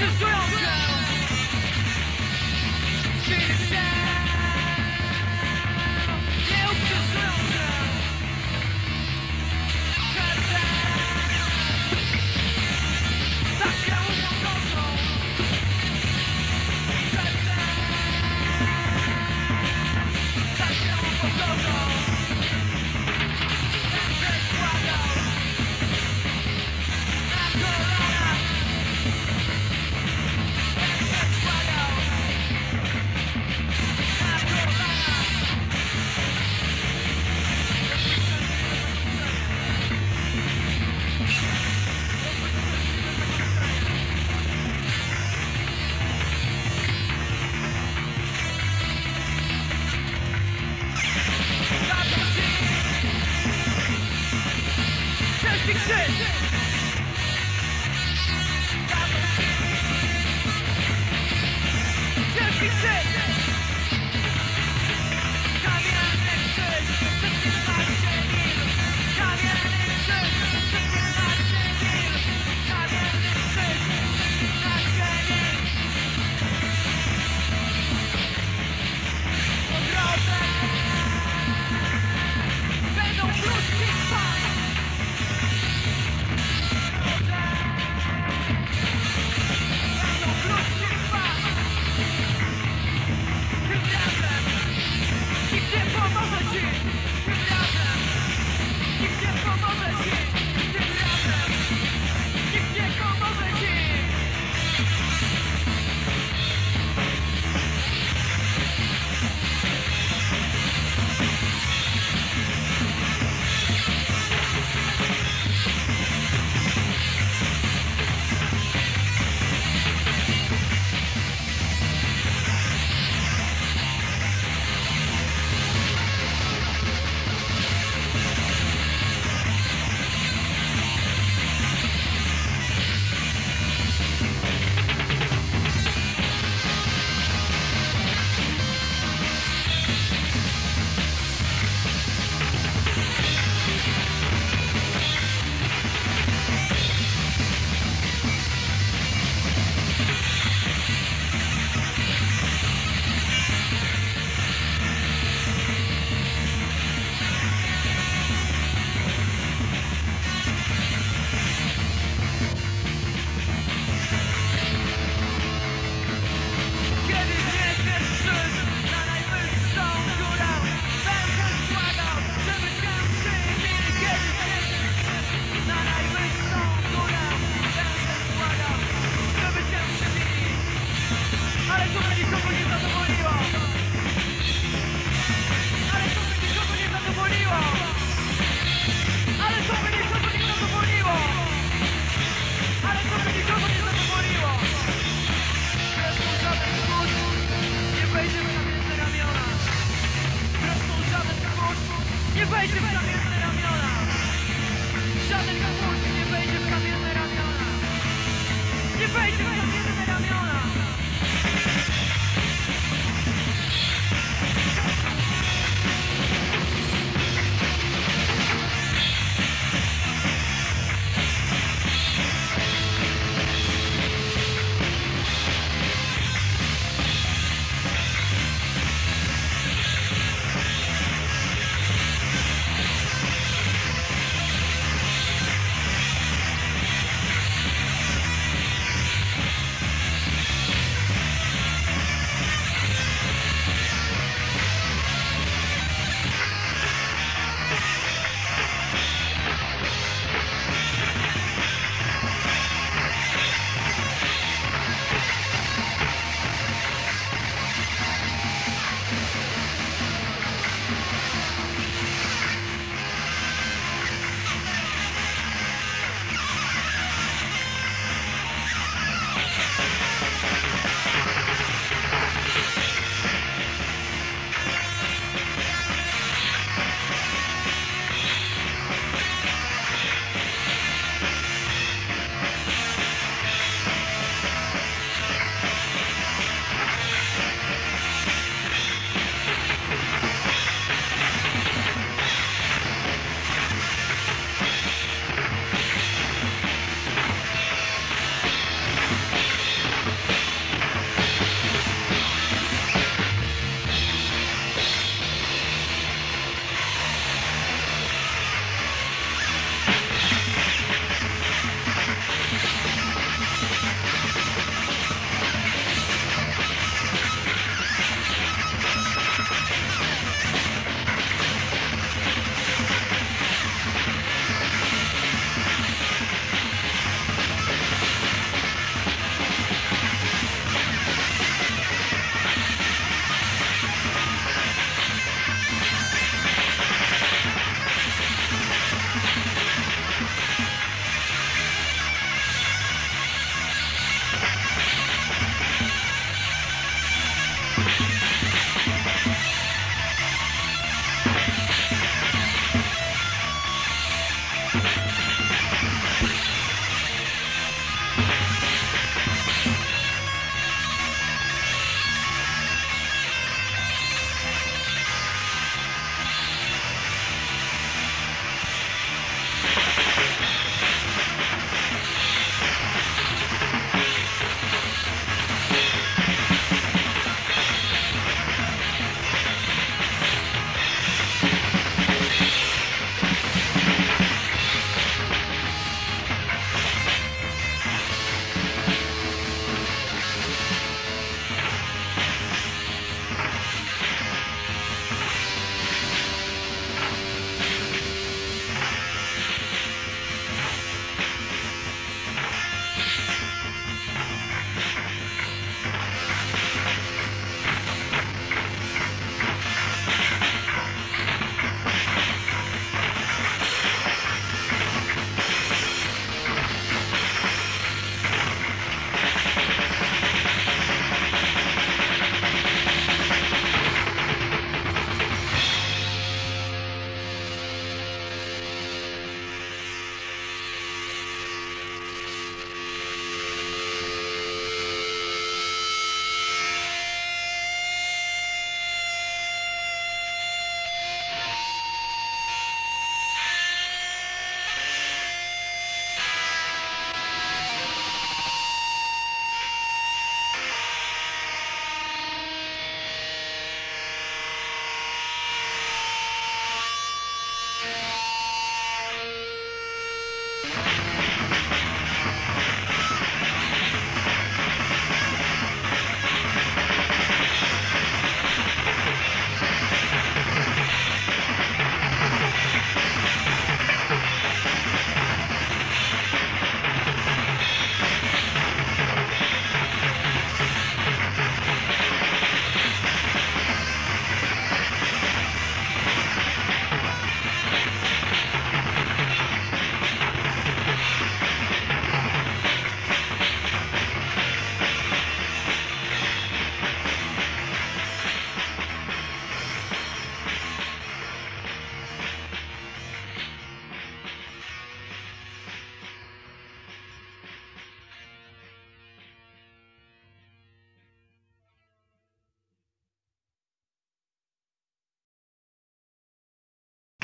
This is Dixon.